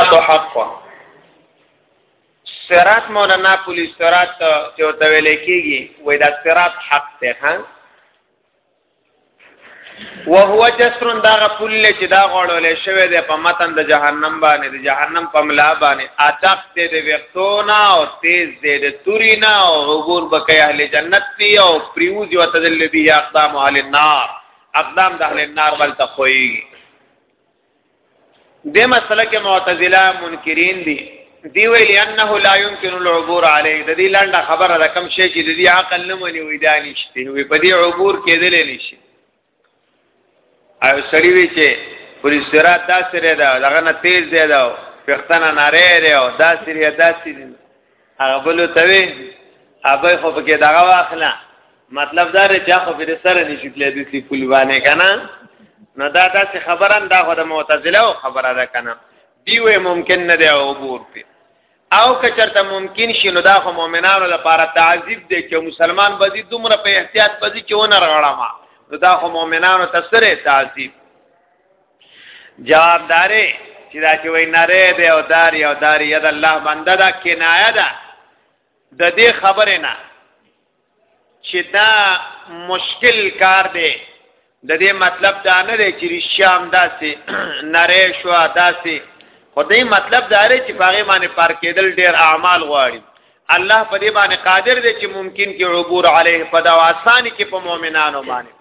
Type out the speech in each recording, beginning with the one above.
اتو حق سرات مولانا پولیس سرات چې ورته ویل کېږي وای دا سرات حق ته ها وهو جسر دا غفل چې دا غړولې شوی دی په متن د جهنم باندې د جهنم په ملا باندې اچاق دې د وختونه او تیز دې د تورینا او عبور بکې اهل جنت دی او پریوز یو تذل به اقدام اهل النار اقدام د اهل النار بل تخوي د مسله کې معتزله منکرین دي دی ویل انه لا يمكن العبور عليه د دې لنډه خبره د کم شي چې د دې عقل نه مني وې دا نشته وي په دې عبور کېدل نشي او سړی وی چې پر استرات دا سره دا دغه نه تیز دی دا پښتنه ناره دی او دا سری دا سری هغه بل ته وی ابای خو پکې دا واخلا مطلب دا دی چې خو په سره نشي تللی د سی پول باندې کنه نو دا داسې خبره دا خو د معتزله خبره ده کنه دی وی ممکن نه دی عبور په او که چرته ممکن شي نو دا خو مؤمنانو لپاره تعذیب دی چې مسلمان به دې دومره په احتیاط پځي چې ونه رغړم نو دا خو مؤمنانو ته سره تعذیب جواب دارې چې دا چې وای نره دی او دار یو دار ید الله بنده دا کنایه ده د دې خبره نه چې دا مشکل کار دی د دې مطلب دا نه دی چې شام داسې نره شو داسې خدای مطلب دا لري چې پاغه باندې پر کېدل ډېر اعمال غواړي الله په دې باندې قادر دی چې ممکن کې عبور عليه په دا آساني کې په مؤمنانو باندې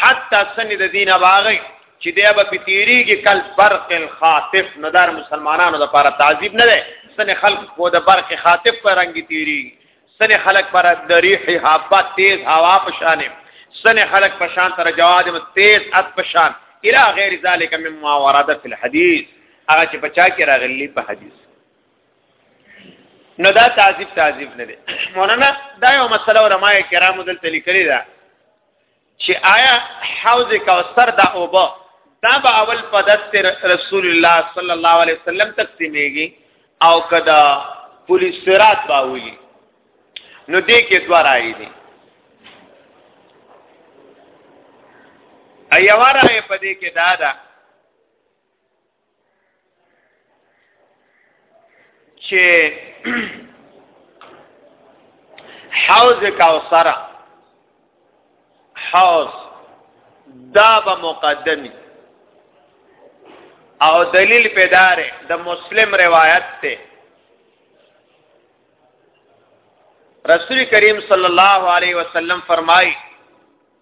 حتی سنې د دینه باغی چې دی به په تیریږي کل برق الخاطف نو دار مسلمانانو لپاره تعذیب نه دی سنې خلق کو د برق خاطف پر رنګ تیریږي سنې خلق پر د ریح حابه تیز هوا په شانې سنې خلق په شان تر جواد تیز ات په شان الى غیر ذلک مما ورد فی الحدیث هغه چې بچا کې راغلی په حدیث نو دا تعذیب تعذیب نه دی مولانا دا یو مسله علماء کرامو دلته لیکلې ده چې آیا حوض کوثر دا اوبه دا به اول په دست رسول الله صلی الله علیه وسلم تقسیمېږي او کدا پولیس سرات باوي نو دې کې دوه راي دي ایواره په دې کې دا ده چې حوض کوثر حوض دا به مقدمي او دلیل پیداره د مسلم روایت ته رسول کریم صلی الله علیه وسلم فرمای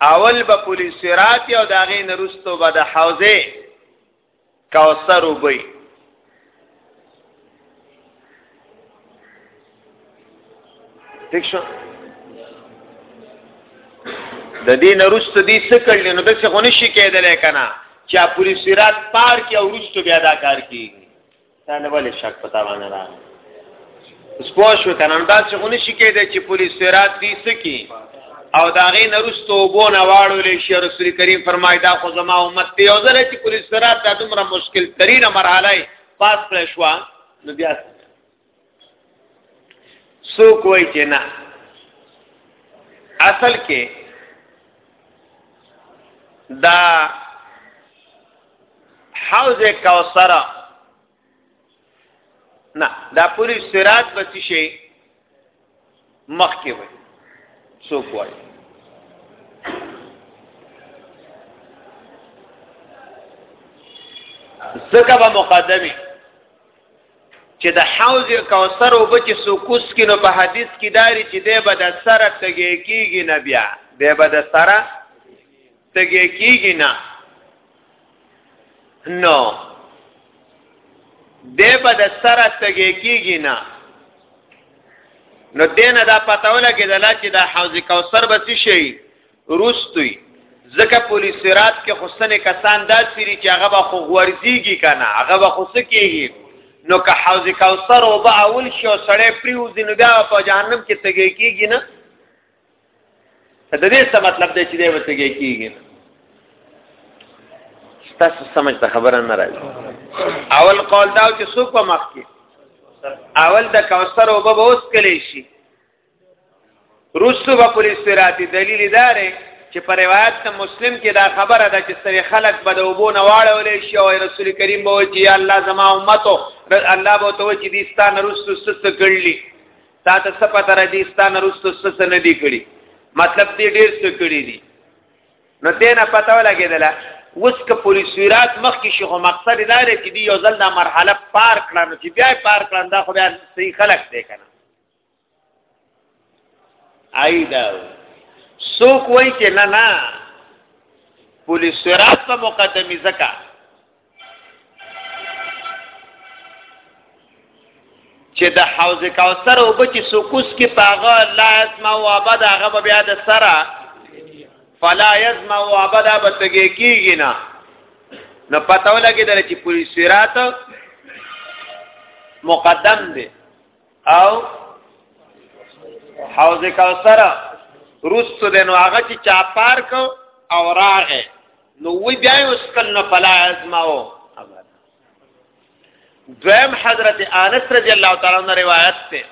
اول به پل صراط او دا غي نرستو به د حوزه کوثر وبي ٹھیک شو د دې نرست دې څه کړل نو د څه غونې شي کېدل کنه چې پولیس رات پار کې او رستو بیا دا کار کوي دا نه ولې شک پتا باندې راغی سپوه شو کنه دا څه غونې شي کېدای چې پولیس سرات دي سکی او دا غي نرستو بو نه واړو لې شي رسول کریم فرمای دا خو زما امت دی او زره چې پولیس سرات دا دومره مشکل ترینه مرحله پاس کړې شو نو بیا سو کوئی چې نه اصل کې دا حوض کوثر نه دا پوری صراط بچی شي مخ کې وي څوک وایي زکه به مقدمه چې د حوض کوثر او بچ سوکوس کې نو په حدیث کې داري چې دی به د سره تګي کېږي نه بیا دی به د سره تګې کیږي نه نو دې په د سره تګې کیږي نه نو دینه دا پته ولګی دلا چې دا حوض کوثر به څه شي روستوي ځکه پولیس سرات کې حسن کسان دا سری چې هغه به خو ورزيږي کنه هغه به خو سکیږي نو که حوض کوثر او به اول شو سړې پریوزي نو بیا په جهنم کې تګې کیږي نه د دې څه مطلب دی چې دی وتګی کیږي تاسو سمجھ ته خبره نه راځي اول قول دا چې څوک په مخ کې اول د کوثر او به اوس کلی شي روسو به پولیس راتی دلیل داره چې په روایت ته مسلم کې دا خبره ده چې سره خلق به د وبو نه واړولې شي او رسول کریم به چې الله زما امتو الله به تو چې دستان روسو ست کړلی تا ته څه پته را دي ستانه رستو څه نه دي کړي مطلب دې ډېر څه کړي دي نو دې نه پته ولګېدله اوس که پولیسویرات مخکې شي خو مقصد دا دی چې دی یو ځل دا مرحله پار کړه نو چې بیا پار کړه دا خو بیا صحیح خلک دی که نه آی دا څوک وایي چې نه نه پولیسویرات په مقدمي ځکه چې د حوض کوثر او بچ سکوس کې پاغه لا اسما او ابد هغه به بیا د سره فلا یزما او ابد به تګی کیږي نه نو پته ولګی در چې پوری سرات مقدم دی او حوض کوثر روستو دینو هغه چې چا پارک او راغه نو وی بیا یې وسکل نو فلا ازماو دویم حضرت انس رضی الله تعالی عنہ روایت ته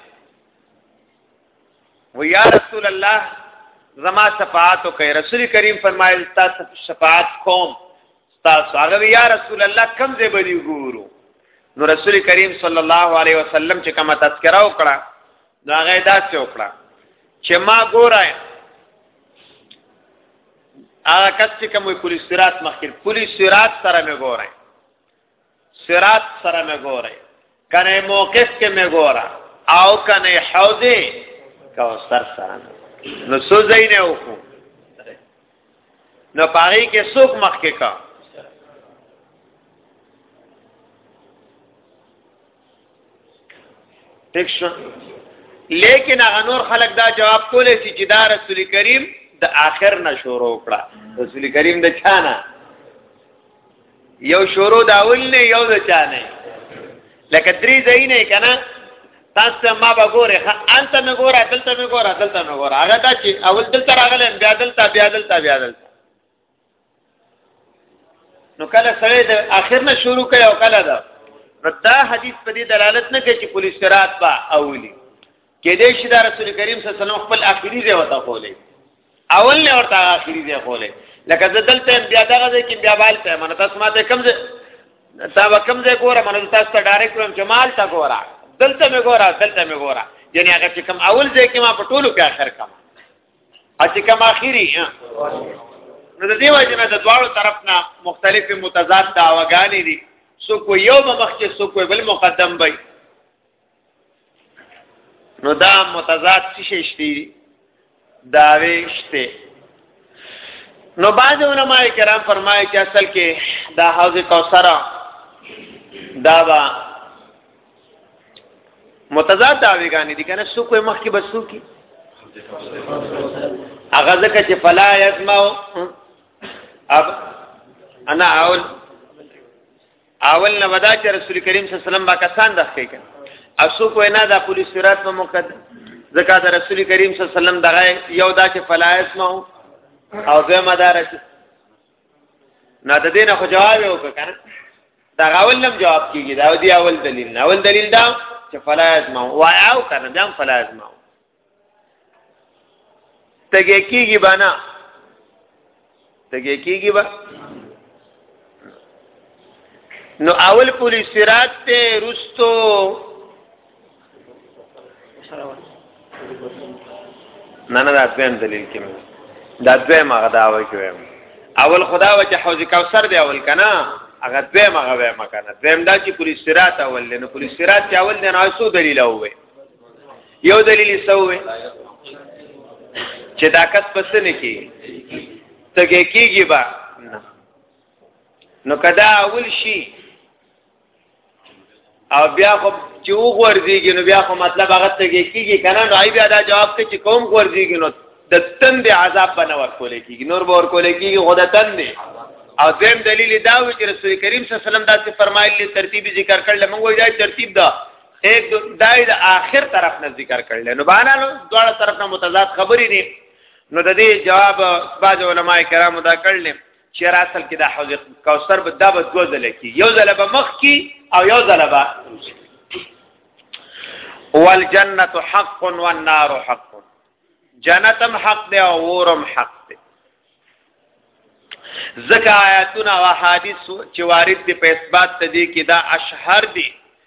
و یا رسول الله زما شفاعت کوي رسول کریم فرمایل تاسو شفاعت کوم تاسو هغه یا رسول الله کم دې بری ګورو نو رسول کریم صلی الله علیه وسلم چې کومه تذکرہ وکړه نو هغه دا څه وکړه چې ما ګورای هغه کس چې کوم پولیس سرات مخکې پولیس سرات سره مې ګورای سرات سره مې ګورای کنه موقف کې مې ګورا او کنه حوزه کوثر سره نو څو ځای نه وکړو نو پاره کې څوک مخکې کا ټیک شو لیکن هغه نور خلک دا جواب کولای شي چې دا رسول کریم د آخر نه شروع کړه رسول کریم د چانه یو شروع دا اول نه یو د چانه لکه درې ځای نه کنه تاسو ما به ګوره انت مې ګوره دلته مې ګوره دلته مې ګوره هغه دا چې اول دلته راغلم بیا دلته بیا دلته بیا دلته نو کله سره د اخر نه شروع کوي او کله دا دا حدیث په دې دلالت نه کوي چې پولیس شرات با اولی کې دې شي دا رسول کریم صلی الله علیه وسلم خپل اخیری ځای وته کولې اول نه ورته اخیری ځای کولې لکه زدل ته بیا دغه ځای کې بیا بال ته منه تاسو ماته کم ځای تا وکم ځای ګوره منه تاسو ته ډایرکټ کوم جمال تا ګوره دلته مې ګوره دلته مې ګوره یعنی هغه چې کم اول ځای کې ما په ټولو کې اخر کم اچ کم اخیری نو د دیو جنا د دواړو طرف نه مختلف متضاد داواګانی دي سو کو یو مخکې سو کو بل مقدم وي نو دا متضاد څه شي داوي شته نو بعض علماء کرام فرمایي چې اصل کې دا حوض کوثر دا با متضاد دعوی غانی دي کنه سو کوی مخکې بسو کی هغه ځکه چې فلا یسمع اب انا اول اول نه ودا چې رسول کریم صلی الله علیه وسلم با کسان دخې کړ اسو کوی نه د پولیس صراط په مقدم ځکه د رسول کریم صلی الله علیه وسلم دغه یو دا چې فلا یسمع او زه مدار نه د دې نه خو جواب یو کنه دا غول نم جواب کیږي دا دی اول دلیل نه اول دلیل دا چې فلا یزما وایو کنه بیا فلا یزما تګه کیږي بانا تګه کیږي با نو اول پولیس سرات ته رستو نه نه دا دویم دلیل کې دا دویم هغه دا وایي کوي اول خدا و چې حوض کوثر دی اول کنه هغه دویم هغه وایم کنه دویم دا چې پولیس سرات اول نه پولیس سرات چې اول نه نو دلیل وې یو دلیل یې سوې چې دا کس پس نه کی تګه کیږي با نو کدا اول شي او بیا خو چې و غورځيږي نو بیا خو مطلب هغه ته کېږي کنه نو ای بیا دا جواب ته چې کوم غورځيږي نو د تند عذاب باندې ورکول کېږي نور به ورکول کېږي خو د تند او دیم دلیل دا و چې رسول کریم صلی الله علیه وسلم دا څه فرمایلی ترتیب ذکر کړل موږ وایو دا ترتیب دا ایک دو دای د آخر طرف نه ذکر کړل نو باندې نو دواړه طرف نه متضاد خبرې دي نو د دې جواب بعض علما کرامو دا کړل چې را اصل کې د حوض کوثر به دا به دوه ځله کې یو ځله به مخ کې او یو ځله به والجنه حق والنار حق جنتم حق دی او اورم حق دی ځکه آیاتونه او احادیث چې وارد دي په اثبات ته دي کې دا اشهر دي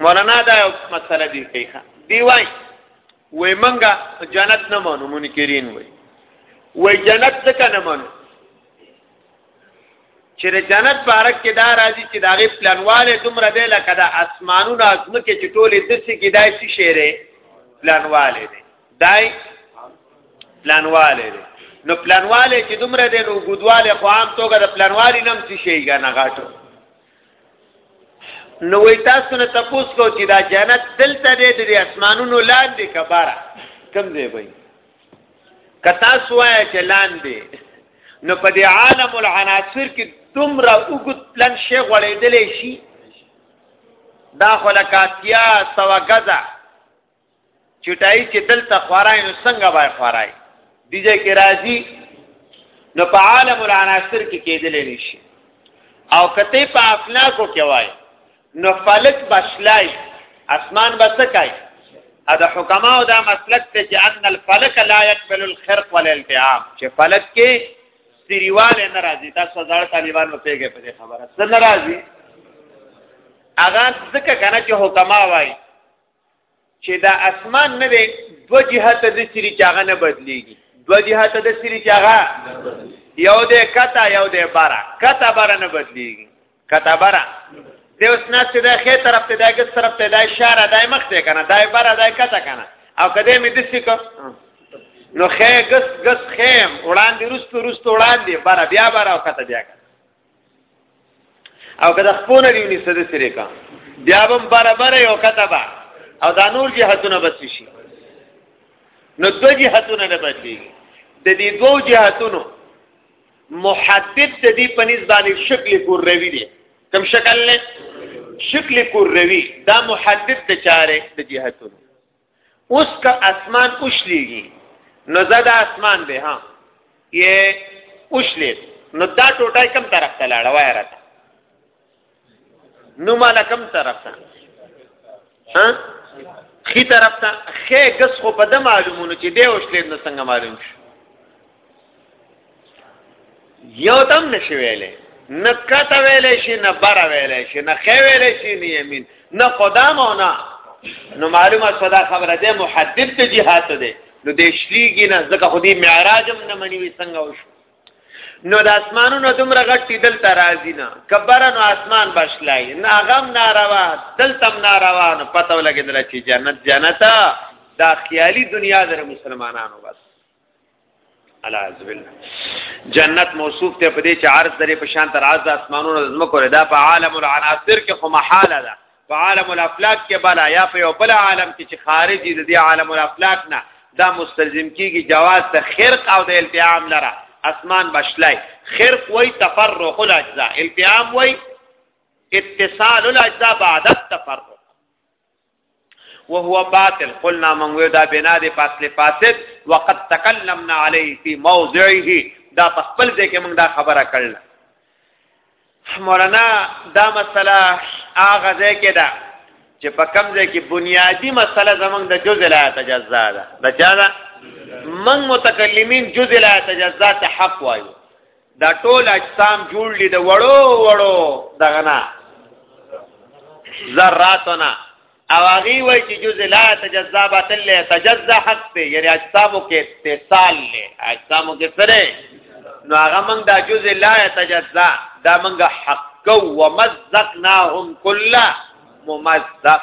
مولانا دا مسله دی کوي دی وای وای منګه جنت نه مونږ منکرین وای وای جنت څخه نه مونږ چې د جنت بارک کې دا راځي چې دا غي پلانواله دومره دی لکه دا اسمانونه ازمکه چې ټولې د څه کې دای شي شیره پلانواله دی دای پلانواله دی نو پلانواله چې دومره دی نو ګودواله خو عام توګه د پلانوالي نم څه شي غنه غاټو نو وای تاسو نه تپوس کو چې دا جنت دلته دی د اسمانونو لاندې کباره کم دی وای کتا سوای چې لاندې نو په دې عالم العناصر کې دومره وګت پلان شی غړېدلې شي دا خلکاتیا سوا غزا چټای چې دلته خورای نو څنګه وای خورای دیږي کې راځي نو په عالم العناصر کې کېدل نشي او کته په افلاکو کې وای نو فلک بشلای اسمان بسکای دا حکما او دا مسلک ته چې ان الفلک لا يقبل الخرق والالتئام چې فلک کې سریواله ناراضي تاسو ځړ طالبان په پیګه په خبره سره ناراضي اغه ځکه کنه چې حکما وای چې دا اسمان نه دی دو جهت د سری چاغه نه بدلیږي دو جهت د سری چاغه یو د کتا یو د بارا کتا بارا نه بدلیږي کتا بارا د اوس نه چې د خې طرف ته دایګه طرف ته دای شاره دای مخ ته کنه دای بارا دای کتا کنه او کده مې د سکه نو خې ګس ګس خیم وړاندې رستو رستو وړاندې بارا بیا بارا او کتا بیا او کدا خپونه دیونی سده سره کا بیا بم برابر یو کتبه او دا نور جهتونه بس شي نو دو جهتونه نه بدلیږي د دې دوو جهتونو محدد د دې په نسبت شکل کوروي دي کوم شکل نه شکل کوروي دا محدد د چاره د جهتونو اوس که اسمان اوشلیږي نو زه د اسمان به ها یې اوشلید نو دا ټوټه کم طرف ته لاړه وای راته نو مال کم طرف ته ها خي طرف ته خې ګس خو په د معلومونو چې دی اوشلید نو څنګه معلوم شي یو تم نشي ویلې نه کته ویلې شي نه بر ویلې شي نه خې ویلې شي نه یمین نه قدام او نه نو معلومه صدا خبره ده محدد ته جهاد ده نو د شلیګی نه ځکه خو دې معراج هم نه منی وي څنګه وشو نو د اسمانونو دومره غټي دلته راځي نه کبره نو اسمان بشلای نه غم ناروا دلته ناروا نو پته ولګیدل چې جنت جنتا دا خیالي دنیا در مسلمانانو بس العزبل جنت موصوف ته په دې چې عرض درې په شان تر عرض اسمانونو د زمکو دا په عالم العناصر کې خو محاله ده په عالم الافلاک کې بلا یا په یو بل عالم کې چې خارجي د دې عالم الافلاک نه دا مستلزم کیږي جواز ته خرق او د التیام لره اسمان بشلای خرق وای تفرق الاجزاء التیام وای اتصال الاجزاء بعد التفرق وهو باطل قلنا من ودا بنا دي فاصل فاسد وقد تكلمنا عليه في موضعه دا په خپل ځای کې موږ دا خبره کړل مولانا دا مسله هغه ځای کې ده چې په کم ځای کې بنیادی مسله زمونږ د جزء لا تجزا ده دا چا ده من متکلمین جزء لا تجزا ته حق وایو دا ټول اجسام جوړ دي د وړو وړو دغه نه ذراتنا او هغه وای چې جز لا تجذبات له تجزا حق ته یعنی اجسامو کې اتصال له اجسامو کې سره نو هغه موږ دا جز لا تجزا دا موږ حق کو ومزقناهم کلا ممزق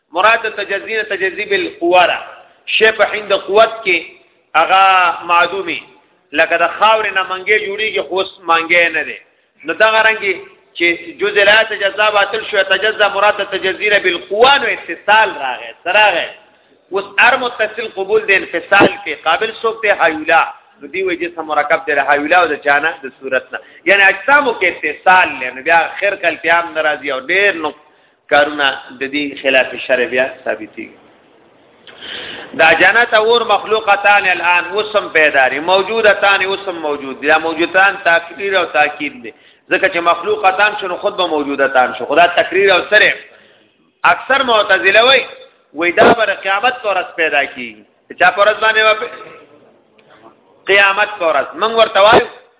مراد تجزیه تجزیه بالقوه را شی په هند قوت کې هغه معدومي لکه د خاور نه منګي جوړیږي خوس منګي نه دي نو دا غرانګي چې جز لا تجزا باطل شو تجزا مراد تجزیه بالقوه نو اتصال راغی سراغه اوس ار متصل قبول د انفصال کې قابل سوک ته حیولا نو دی وجه سم مرکب د حیولا او د چانه د صورت نه یعنی اجسامو کې اتصال لنه بیا خیر کل قیام ناراضي او ډیر نو کارونه د دې خلاف شرع بیا ثابتي دا جنت اور مخلوقتان الان وسم پیدا لري موجودتان وسم موجود دي موجودتان تقریر او تاکید دي ځکه چې مخلوقتان شنو خود به موجودتان شو خدا تقریر او سره اکثر معتزله وای وې دا بر قیامت تورس پیدا کی چا پرز باندې قیامت تورس من ورته وایو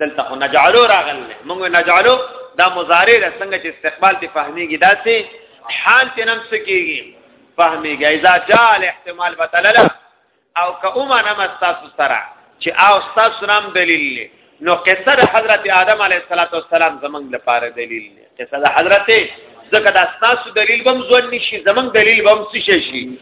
دلته خو نجعلو راغل نه موږ نجعلو دا مضارع ده څنګه چې استقبال ته فهميږي داسې حال ته نم سکیږي فهميږي اذا جاء الاحتمال بتلل او کومه نم تاسو سره چې او تاسو نام دلیل له نو قصه د حضرت آدم علیه السلام زمنګ لپاره دلیل نه قصه د حضرت زکه دا تاسو دلیل بم ځون نشي زمنګ دلیل بم څه شي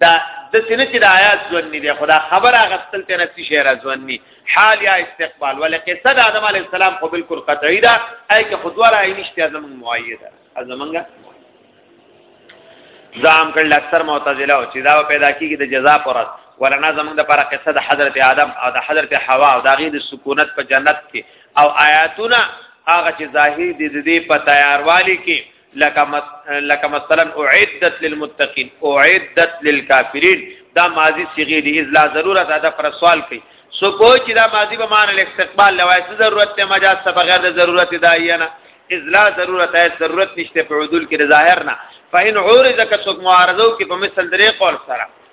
دا د سینې چې د آیات ځونی دی خدا خبره غستل ته نسی شعر ځونی حال یا استقبال ولکه صد آدم علی السلام خو بالکل قطعی ده ای که خدوار ای نشته ازم مؤیده ازمنګ زام کړل اکثر معتزله او چې دا پیدا کیږي د جزاء پرد ورنا زمنګ د پر قصه د حضرت آدم او د حضرت حوا او د غي د سکونت په جنت کې او آیاتونه هغه چې ظاهر دي د دې په تیاروالي کې لکه مثلا اعدت للمتقین اعدت للکافرین دا ماضی صيغه دي اذ لا ضرورت ادا پر سوال کوي سو کوی چې دا ماضی به معنی الاستقبال لوي څه ضرورت ته مجاز ته بغیر د ضرورت دایانه اذ لا ضرورت ایت ضرورت نشته په عدول کې ظاهر نه فإن عورض کسوک معارضو کې په مثل درې قول سره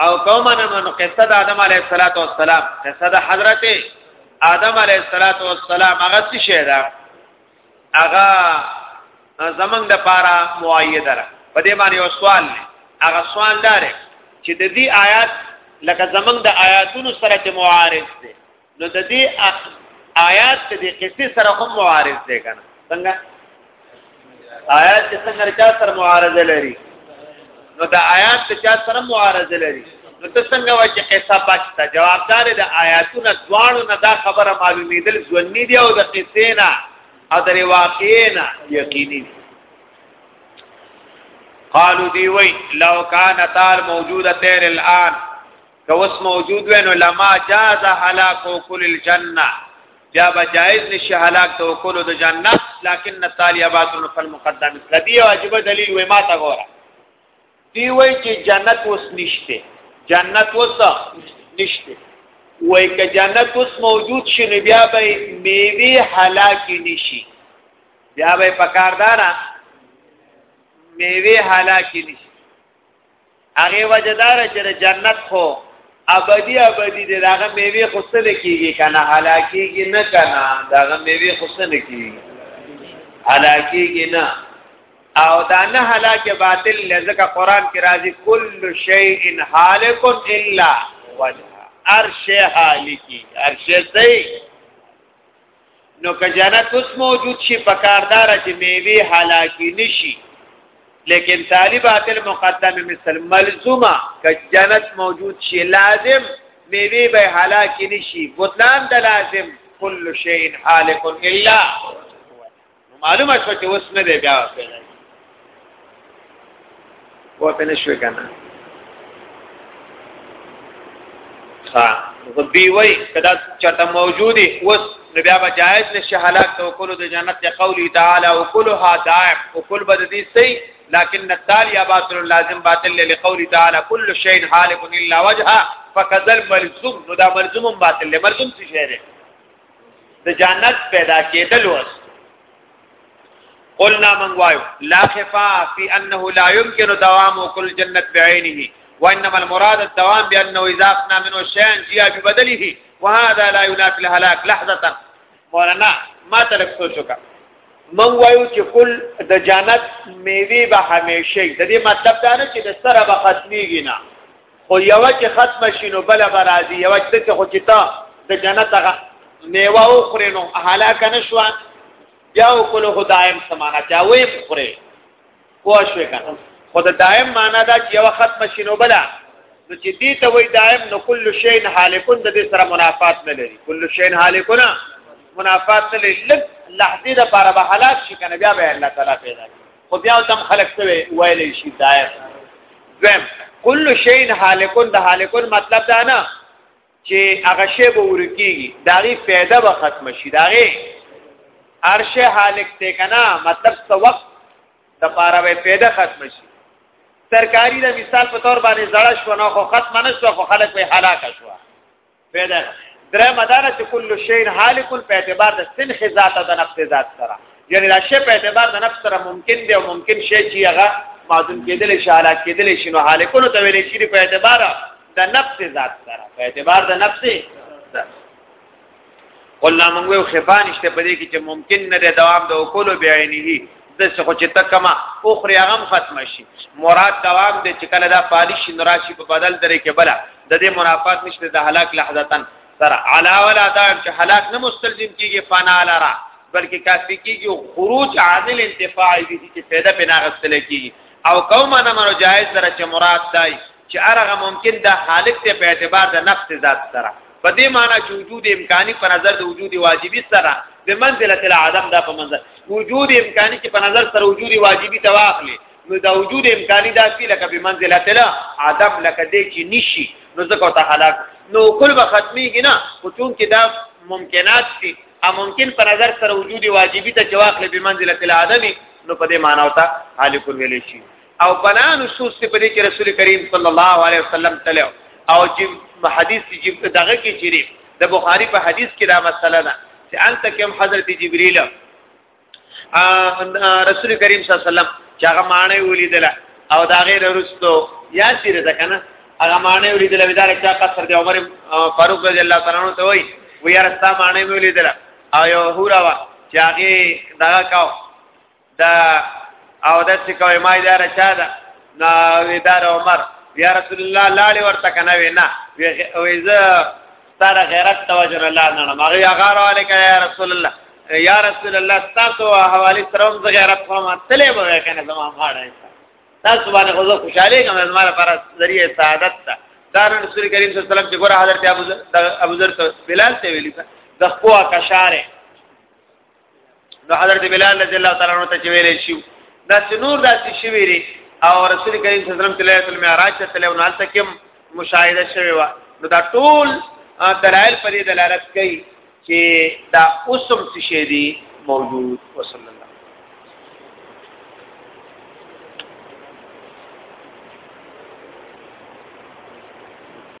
او قومن من قصه د آدم علیه الصلاۃ والسلام قصه د حضرت آدم علیه الصلاۃ والسلام هغه څه شه ده هغه زمنګ د پاره مؤیده ده په دې باندې یو سوال دی هغه سوال دار چې د دې آیات لکه زمنګ د آیاتونو سره چې معارض دی نو د دې آیات د دې قصې سره هم معارض دی کنه څنګه آیات چې څنګه چا سره معارضه لري نو د آیات چې چا سره معارضه لري نو ته څنګه وایې چې قصه بچته جوابدار د آیاتونو دواړو نه دا خبره معلومېدل ځونی دی او د قصې نه او د واقعې نه یقیني دی قالو دی وی لو کان تار موجوده تیر الان که اوس موجود وینو لما جاز هلاک او کل الجنه بیا به جائز نشي هلاک ته کول د جنت لکن الطالبات فالمقدم لدی واجب دلیل وای ما تا غوړه دی وای چې جنت اوس نشته جنت اوس نشته وای که جنت اوس موجود شي نو بیا به میوه هلاک نشي بیا به پکاردارا میوه هلاک نشي هغه وجدار چې د جنت خو ابدی ابدی دی داغه میوه خو څه کیږي کنه هلاکیږي نه کنه داغه میوه خو څه کیږي هلاکیږي نه او دا نه هلاک باطل لزکه قران کې راځي کل شیء هالک الا وجه ارشه هالکی ارشه دی نو که جنت اوس موجود شي په کاردار چې میوه حالاکی نشي لیکن طالبات المقدم مثل ملزومه که جنت موجود شي لازم میوه به حالاکی نشي بطلان د لازم کل شیء حالک الا نو معلومه شو چې اوس نه دی بیا پیدا وته نشوي کنه ها غبي وای کدا چاته موجودي اوس نو بیا بجایز نشه حالات توکل د جنت یا قولی تعالی او کلها دائم او کل بددی سی لكن التالي باطل لازم باطل لقول تعالى كل شيء حالك الا وجهه فكذل ملزوم نو دا ملزوم باطل ملزوم څه شی دی د جنت پیدا کېدل وس قلنا من وایو لا خفا فی انه لا يمكن دوام كل جنت بعینه وانما المراد الدوام بانه اذا افنا منه شيئا جاء ببدله وهذا لا ينافي الهلاك لحظه مولانا ما تلک سوچو کا من وایو چې کل د جنت میوه به همیشه د دې مطلب دا نه چې د سره به ختميږي نه خو یو چې ختم شي نو بل به راځي یو چې ته خو چې ته د جنت هغه میوه وخورې نو هلاک نه شو بیا وکړو خو دایم سمانه چا وې خورې پوه شوې کنه خو د دایم معنا دا چې یو ختم شي نو بل نو چې دې ته وې دایم نو کل شی هالکون د دې سره منافات نه لري کل شی هالکون منافات نه لري لحظه د پاره به هلاک شي کنه بیا به الله تعالی پیدا کوي خو بیا تم خلق څه ویلې شي دایر دویم کل شین حالکون د حالکون مطلب دا نه چې هغه شی به ورکیږي داغي فایده به ختم شي داغي عرش حالک ته کنا مطلب څه وخت د پاره به فایده ختم شي ترکاری د مثال په تور باندې زړه شو نو خو ختم نه شو خو خلک به هلاک شو پیدا درې مدار چې کل شی حالک په اعتبار د سن خزات د نفس ذات سره یعنی دا شی په اعتبار د نفس سره ممکن دی او ممکن شی چې هغه معدوم کېدل شي حالات کېدل شي نو حالکونو ته ویل شي په اعتبار د نفس ذات سره په اعتبار د نفس قلنا موږ خفان شته په دې کې چې ممکن نه دی دوام د وکولو بیاینه د څه خو چې تکما اخري هغه ختم شي مراد دوام دې چې کله دا پالیش نراشي په بدل درې کې بلا د دې منافات نشته د هلاک لحظتن تر علا ولا دا چې هلاک نه مستلزم کیږي فنا لرا بلکې کافي کیږي خروج عادل انتفاع دي چې پیدا پنا غسل کیږي او قوم نه مرو جائز سره چې مراد دای چې ارغه ممکن د حالت ته په اعتبار د نفس ذات سره په دې معنی چې وجود امکاني په نظر د وجود واجبي سره د منزله العدم دا په منظر وجود امکاني چې په نظر سره وجود واجبي ته واخلي نو دا وجود امکاني دا چې لکه په منزله العدم لکه دې چې نشي نو ځکه ته هلاک نو کل به ختميږي نه خو چون کې دا ممکنات دي ا ممکن په نظر سره وجود واجبي ته چې واخلي په منزله العدم نو په دې معنی او ته حال کول ویل شي او بلا نصوص په دې کې رسول کریم صلی الله علیه وسلم تلو او چې حدیث چې دغه کې چیرې د بخاری په حدیث کې دا مسله ده چې انت کوم حضرت جبرئیل رسول کریم صلی الله علیه وسلم چې هغه معنی ولیدل او دا غیر رستو یا سیره ده کنه هغه معنی ولیدل ودا چې قصر د عمر فاروق رضی الله تعالی عنہ ته وای وی ارستا معنی ولیدل او یو هورا وا چې هغه دا کاو دا او د څه کوي ما دا رچا ده نو اداره عمر یا رسول الله لاړې ورته کنه وینا وې زه ستاره غیرت توجه الله نه ما غي غار علیک یا رسول الله یا رسول الله تاسو حوالی سره هم غیرت کوم تلې به کنه زما ماړه تاسو باندې خو خوشاله کوم زما لپاره ذریعہ سعادت ده دا رسول کریم صلی الله علیه وسلم چې ګوره حضرت ابو ذر ابو ذر بلال ته ویلی د خپل کشاره نو حضرت بلال رضی الله تعالی عنہ ته ویلې شو دا نور داسې شوی لري او رسول کریم صلی الله علیه وسلم تلایت المعراج ته تلو نه تل کوم مشاهده شوی و نو دا ټول دلایل پر دې دلالت کوي چې دا اوسم څه شی دی موجود وصلی الله